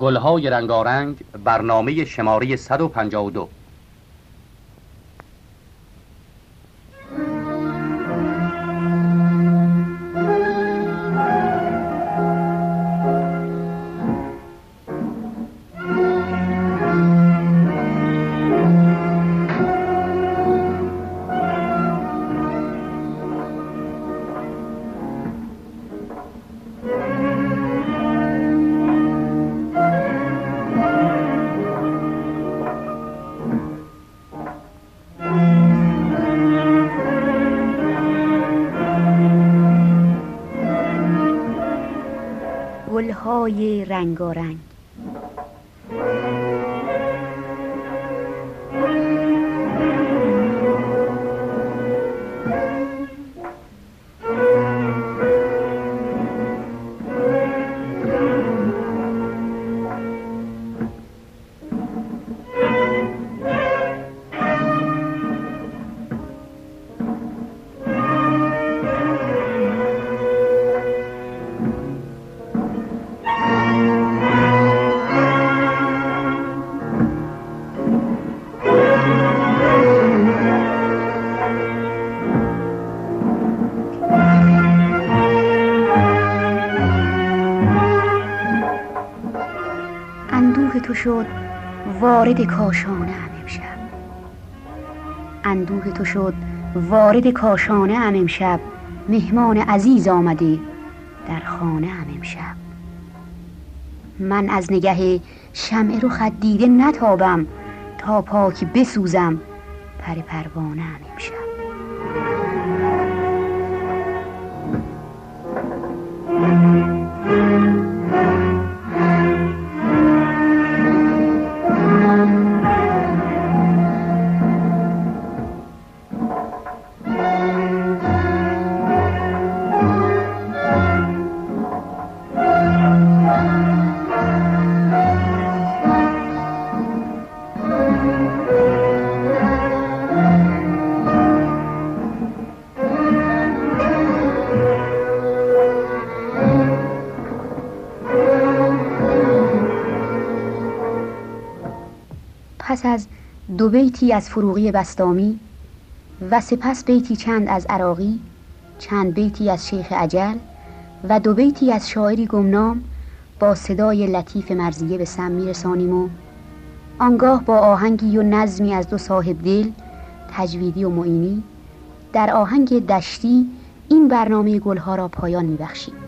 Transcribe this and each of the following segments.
گلهای رنگارنگ برنامه شماره 152 وارد کاشانه ام امشب. اندوه تو شد وارد کاشانه ام امشب. مهمان عزیز آمده در خانه ام امشب. من از نگه شمع رو خد دیده نتابم تا پاک بسوزم پر پروانه ام امشب. پس دو بیتی از فروغی بستامی و سپس بیتی چند از عراقی چند بیتی از شیخ عجل و دو بیتی از شاعری گمنام با صدای لطیف مرزیه به سم میرسانیم و آنگاه با آهنگی و نظمی از دو صاحب دل تجویدی و معینی در آهنگ دشتی این برنامه گلها را پایان میبخشیم.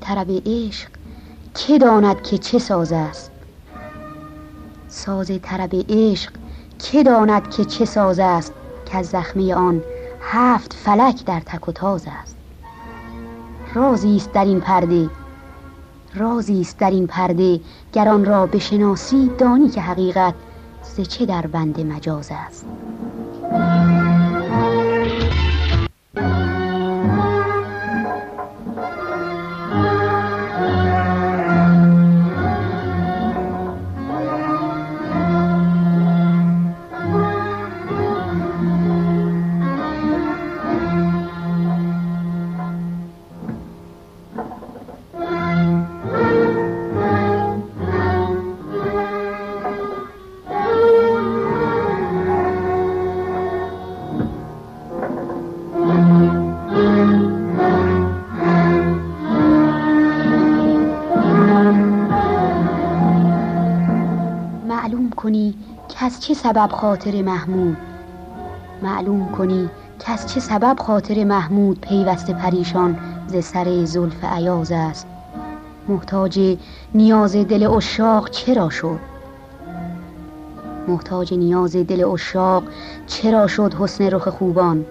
طرب عشق که داند که چه ساز است؟ ساز طرب عشق که داند که چه ساز است که از زخمه آن هفت فلک در تک و تاز است؟ رازی است در این پرده رازی است در این پرده گر آن را بشناسی دانی که حقیقت ز چه در بند مجاز است. کنی که از چه سبب خاطر محمود؟ معلوم کنی که از چه سبب خاطر محمود پیوسته پریشان ز سر زلف عیاز است؟ محتاج نیاز دل اشاق چرا شد؟ محتاج نیاز دل اشاق چرا شد حسن رخ خوبان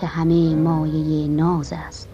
که همه مایه ناز است؟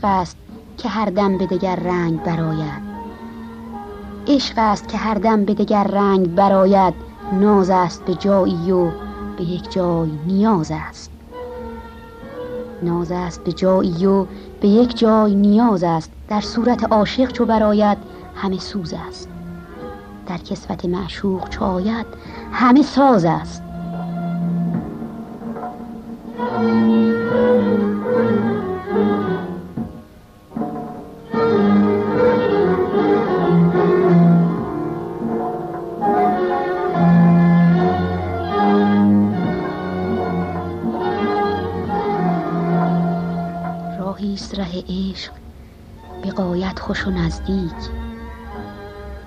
عشق است که هر دم به دگر رنگ براید عشق است که هر دم به دگر رنگ براید ناز است به جایی و به یک جای نیاز است. ناز است به جایی و به یک جای نیاز است. در صورت عاشق چو براید همه سوز است. در کسوت معشوق چو آید همه ساز است. ره عشق. به قایت خوش و نزدیک.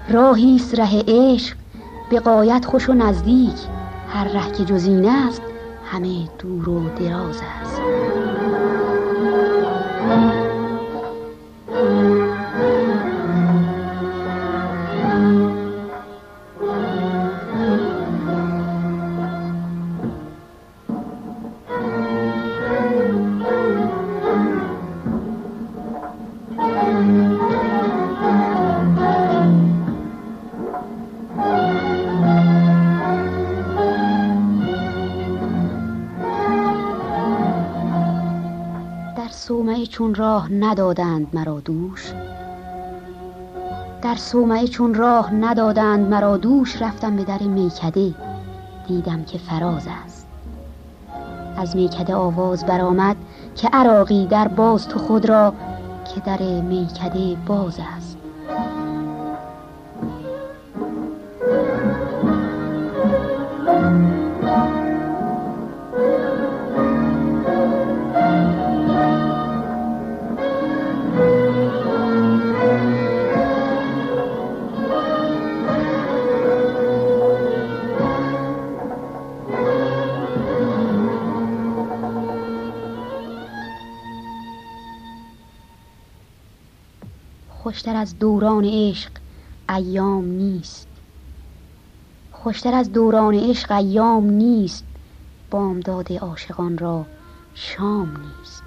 راهیست ره عشق. به قایت خوش و نزدیک. هر ره که جز این است همه دور و دراز است. راه ندادند مرا دوش. در صومعه چون راه ندادند مرا دوش رفتم به در میکده. دیدم که فراز است. از میکده آواز برآمد که عراقی در باز تو خود را که در میکده باز است. خوشتر از دوران عشق ایام نیست. خوشتر از دوران عشق ایام نیست. بامداد عاشقان را شام نیست.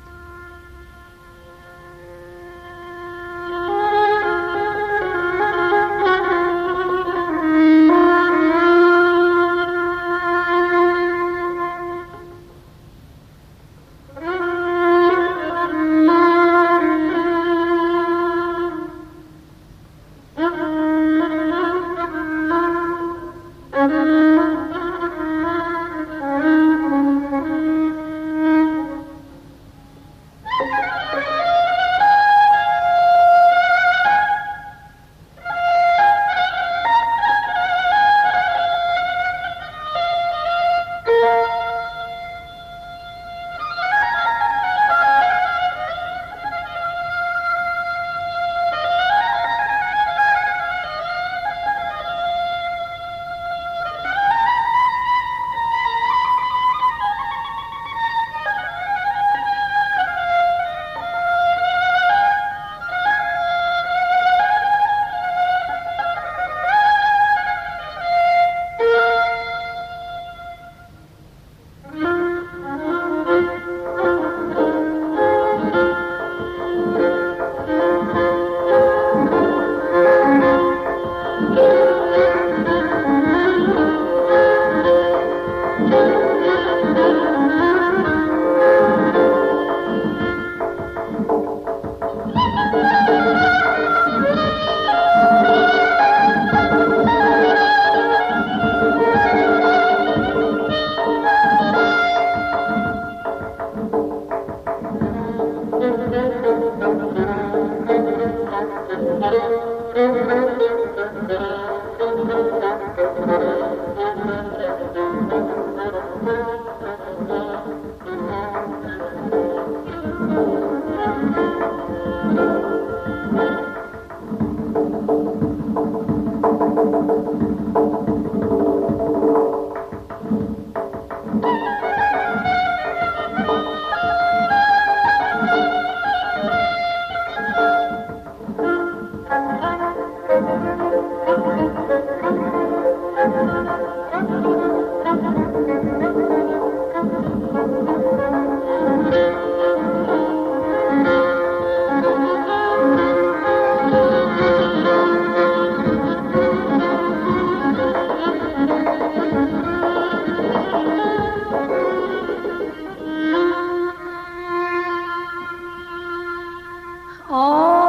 아.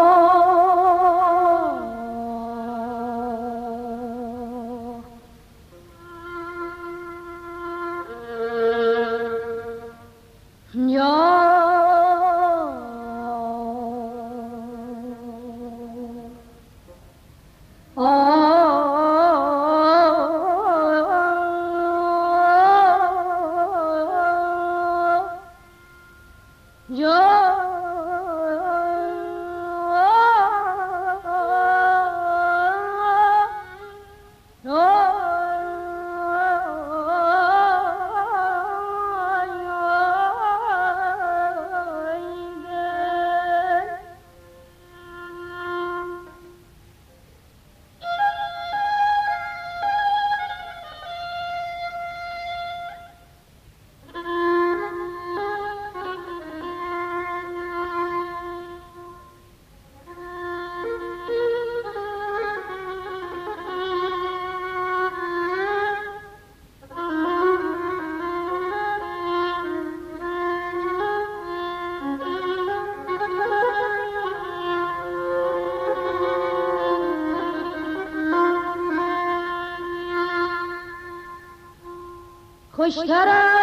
خوشترم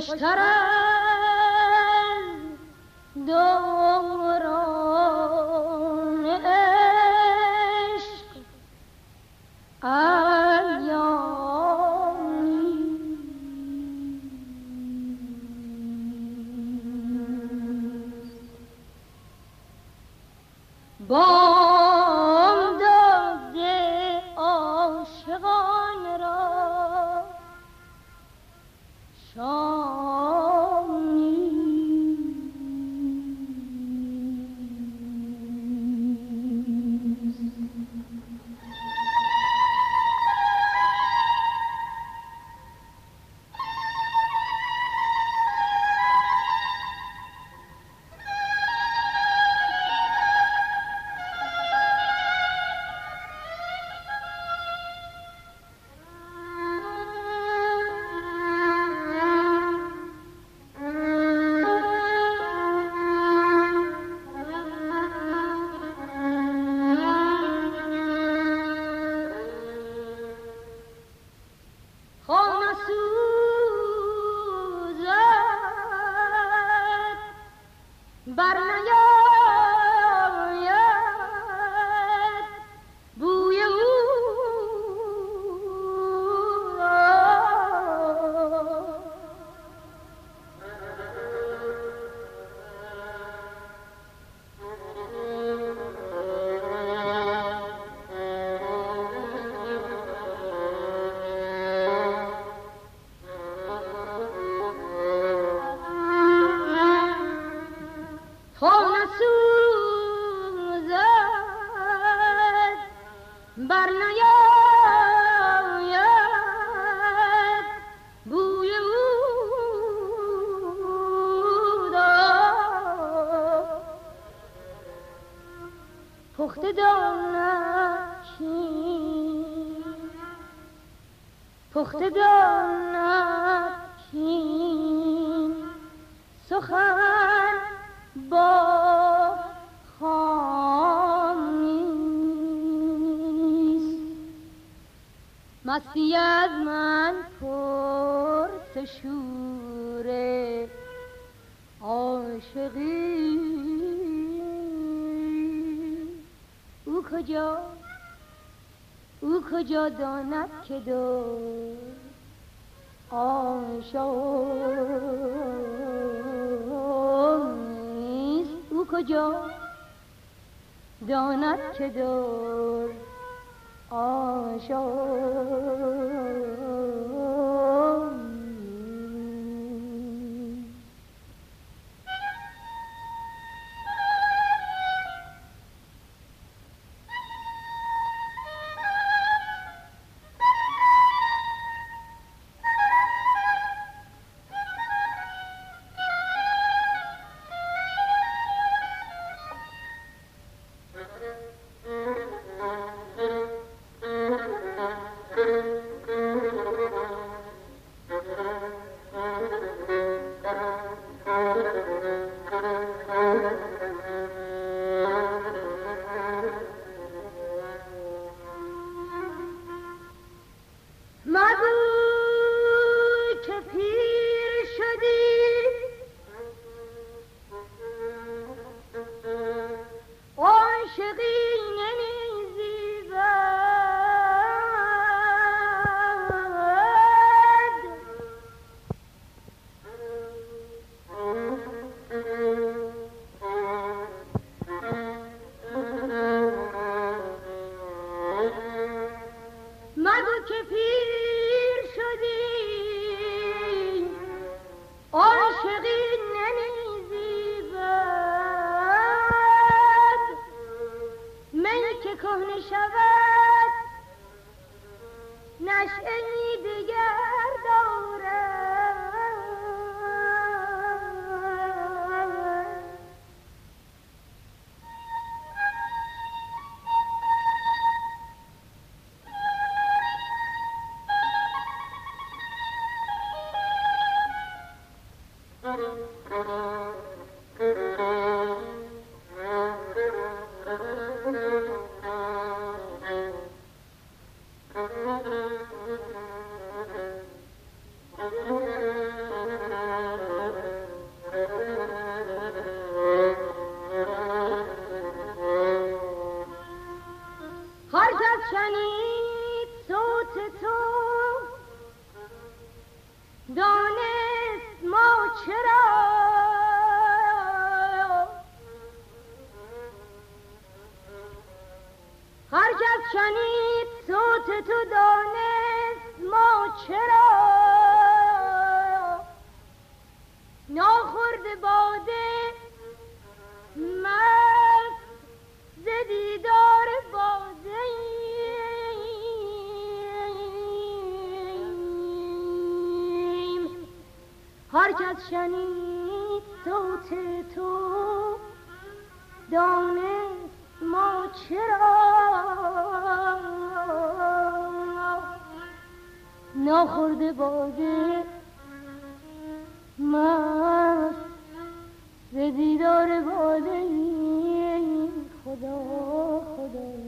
خوشترم. دوران داند کین. سخن با مستی از من پر شوره عاشقی. او کجا او کجا داند که دو؟ نیست. او کجا داند که دور عاشق Thank you. البيد جاء شنید صوت تو دانست ما چرا؟ ناخورد باده مست ز دیدار باده هر کس شنید صوت تو دانست ما چرا؟ ناخورده باده مست ز دیدار باده خدا خدا.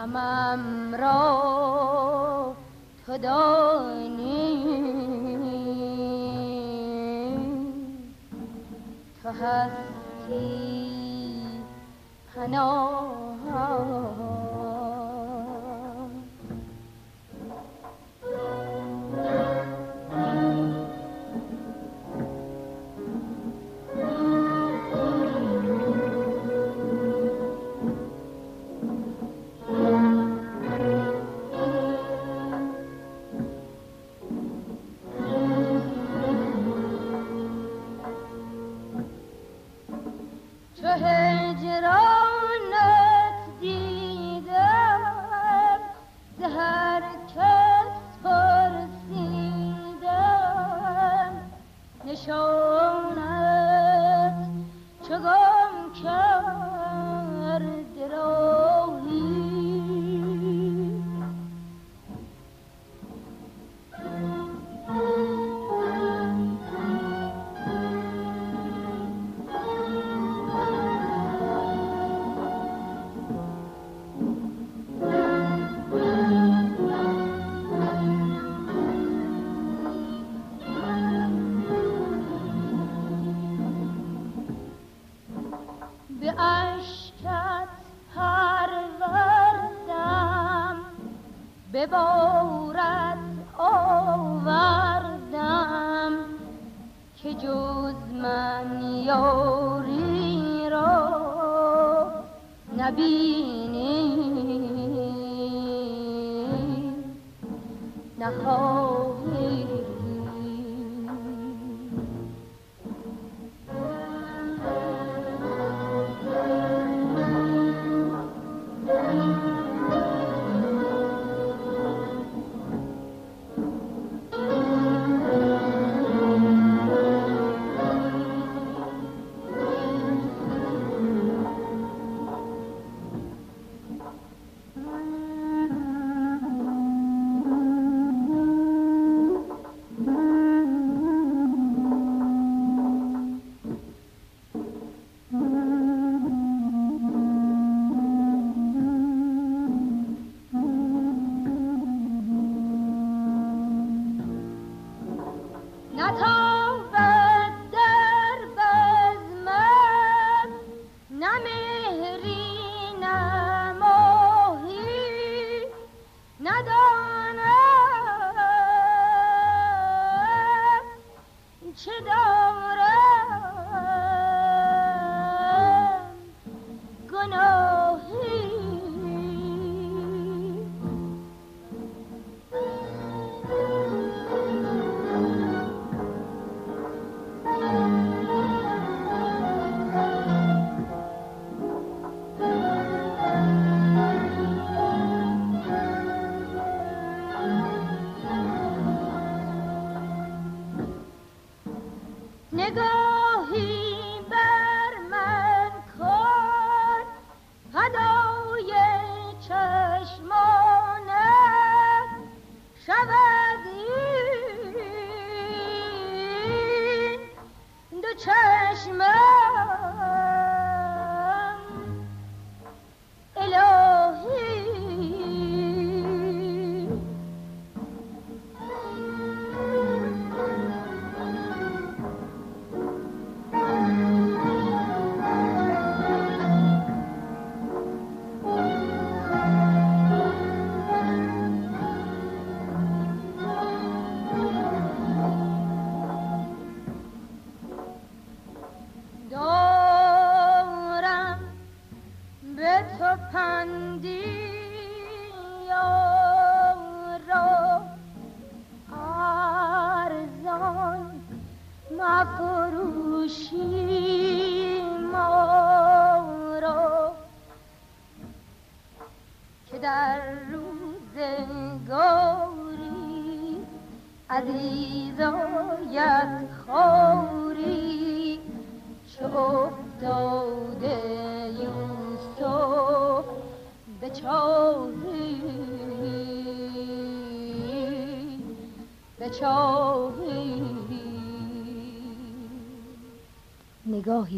غمم را تو دانی. هستی پناه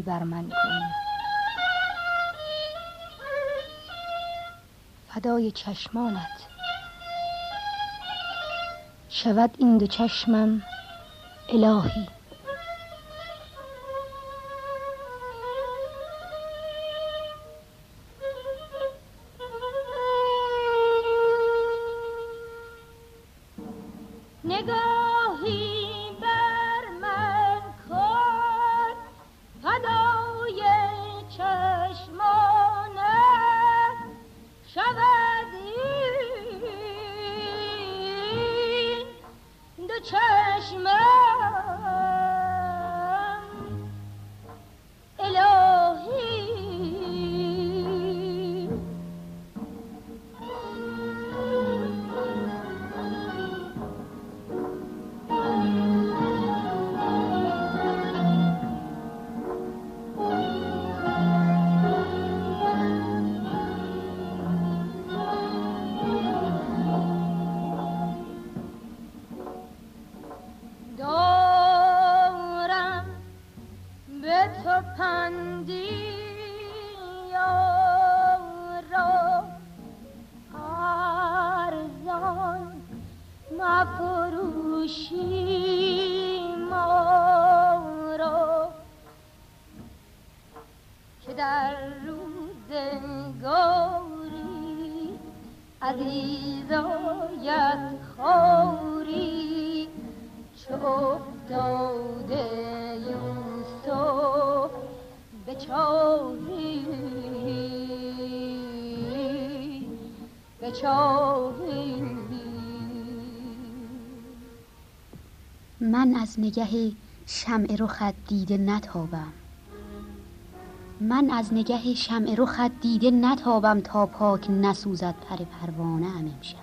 بر من کن فدای چشمانت. شود این دو چشمم الهی. من از نگه شمع رخت دیده نتابم. من از نگه شمع رخت دیده نتابم تا پاک نسوزد پر پروانه ام امشب.